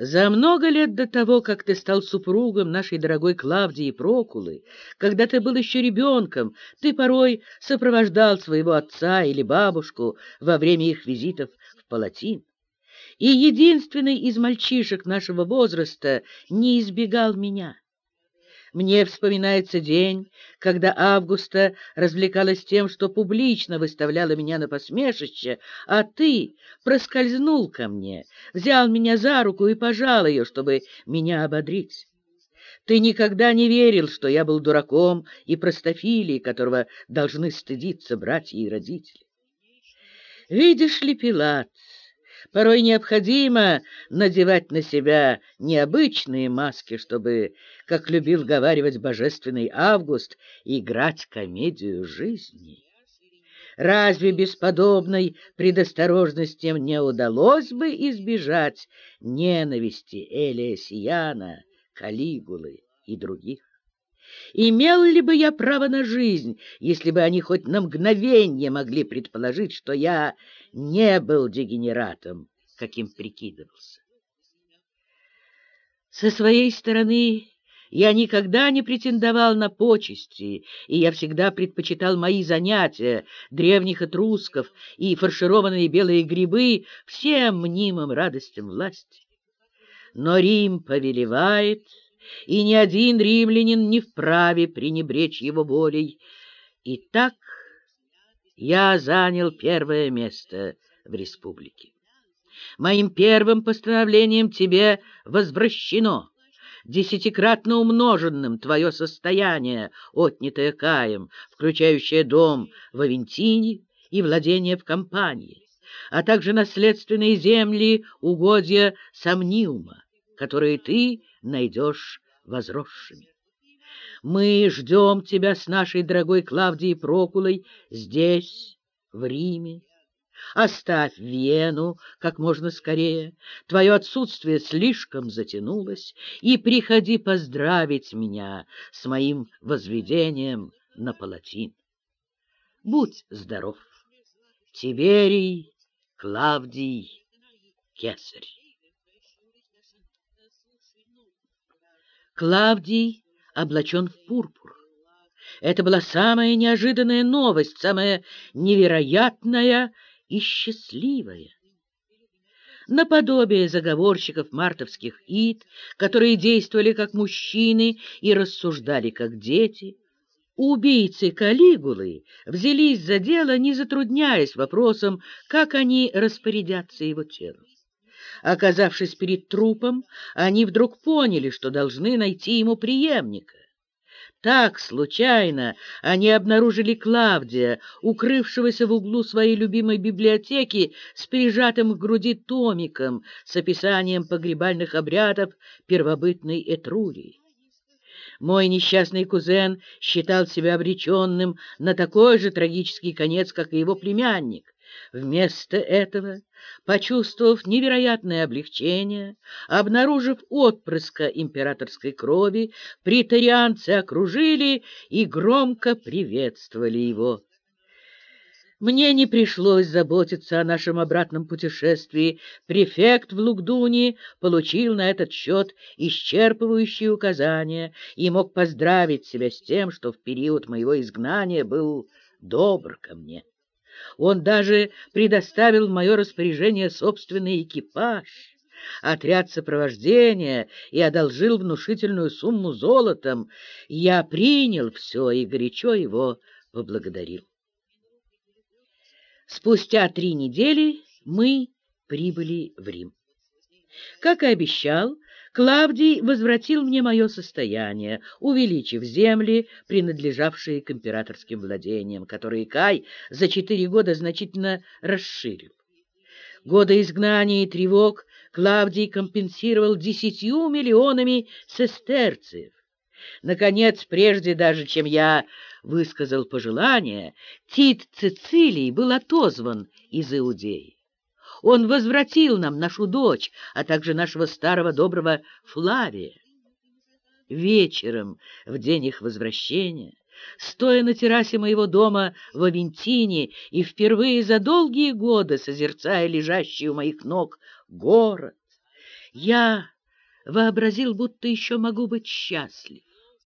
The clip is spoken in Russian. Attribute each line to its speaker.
Speaker 1: За много лет до того, как ты стал супругом нашей дорогой Клавдии Прокулы, когда ты был еще ребенком, ты порой сопровождал своего отца или бабушку во время их визитов в Палатин. И единственный из мальчишек нашего возраста не избегал меня. Мне вспоминается день, когда Августа развлекалась тем, что публично выставляла меня на посмешище, а ты проскользнул ко мне, взял меня за руку и пожал ее, чтобы меня ободрить. Ты никогда не верил, что я был дураком и простофилией, которого должны стыдиться братья и родители. Видишь ли, Пилат, Порой необходимо надевать на себя необычные маски, чтобы, как любил говаривать божественный Август, играть комедию жизни. Разве без подобной предосторожности не удалось бы избежать ненависти Элия Сияна, Калигулы и других? Имел ли бы я право на жизнь, если бы они хоть на мгновение могли предположить, что я не был дегенератом, каким прикидывался? Со своей стороны я никогда не претендовал на почести, и я всегда предпочитал мои занятия, древних этрусков и фаршированные белые грибы, всем мнимым радостям власти. Но Рим повелевает и ни один римлянин не вправе пренебречь его волей. И так я занял первое место в республике. Моим первым постановлением тебе возвращено, десятикратно умноженным твое состояние, отнятое Каем, включающее дом в Авентине и владение в Компании, а также наследственные земли угодья Самниума, которые ты найдешь возросшими. Мы ждем тебя с нашей дорогой Клавдией Прокулой здесь, в Риме. Оставь Вену как можно скорее, твое отсутствие слишком затянулось, и приходи поздравить меня с моим возведением на палатин. Будь здоров, Тиверий Клавдий Кесарь. Клавдий облачен в пурпур. Это была самая неожиданная новость, самая невероятная и счастливая. Наподобие заговорщиков мартовских ид, которые действовали как мужчины и рассуждали как дети, убийцы Калигулы взялись за дело, не затрудняясь вопросом, как они распорядятся его телом. Оказавшись перед трупом, они вдруг поняли, что должны найти ему преемника. Так, случайно, они обнаружили Клавдия, укрывшегося в углу своей любимой библиотеки с прижатым к груди томиком с описанием погребальных обрядов первобытной Этрурии. Мой несчастный кузен считал себя обреченным на такой же трагический конец, как и его племянник. Вместо этого, почувствовав невероятное облегчение, обнаружив отпрыска императорской крови, притарианцы окружили и громко приветствовали его. Мне не пришлось заботиться о нашем обратном путешествии. Префект в Лугдуне получил на этот счет исчерпывающие указания и мог поздравить себя с тем, что в период моего изгнания был добр ко мне. Он даже предоставил в мое распоряжение собственный экипаж, отряд сопровождения и одолжил внушительную сумму золотом. Я принял все и горячо его поблагодарил. Спустя три недели мы прибыли в Рим. Как и обещал, Клавдий возвратил мне мое состояние, увеличив земли, принадлежавшие к императорским владениям, которые Кай за четыре года значительно расширил. Годы изгнания и тревог Клавдий компенсировал десятью миллионами сестерциев. Наконец, прежде даже, чем я высказал пожелание, Тит Цицилий был отозван из Иудеи. Он возвратил нам нашу дочь, а также нашего старого доброго Флавия. Вечером, в день их возвращения, стоя на террасе моего дома в Авентине и впервые за долгие годы созерцая лежащий у моих ног город, Я вообразил, будто еще могу быть счастлив.